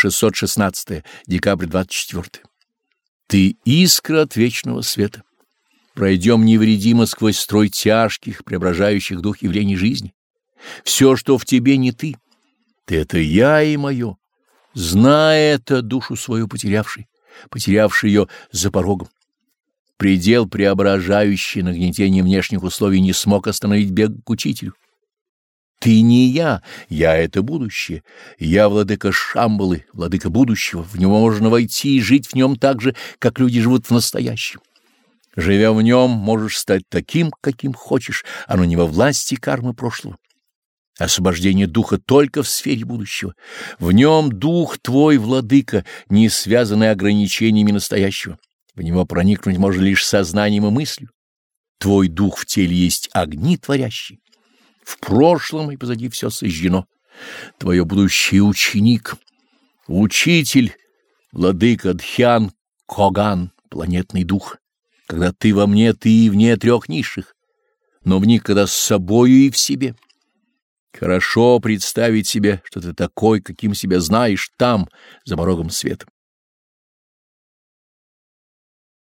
616 декабрь 24 Ты искра от вечного света. Пройдем невредимо сквозь строй тяжких, преображающих дух явлений жизни. Все, что в тебе, не ты. Ты — это я и мое. Зная это, душу свою потерявший, потерявший ее за порогом. Предел, преображающий нагнетение внешних условий, не смог остановить бег к учителю. Ты не я, я — это будущее. Я владыка Шамбалы, владыка будущего. В него можно войти и жить в нем так же, как люди живут в настоящем. Живя в нем, можешь стать таким, каким хочешь, оно не во власти кармы прошлого. Освобождение духа только в сфере будущего. В нем дух твой, владыка, не связанный ограничениями настоящего. В него проникнуть можно лишь сознанием и мыслью. Твой дух в теле есть огни творящие. В прошлом и позади все сожжено. Твое будущий ученик, учитель, владыка Дхян, Коган, планетный дух. Когда ты во мне, ты и вне трех низших, но в них когда с собою и в себе. Хорошо представить себе, что ты такой, каким себя знаешь, там, за порогом света.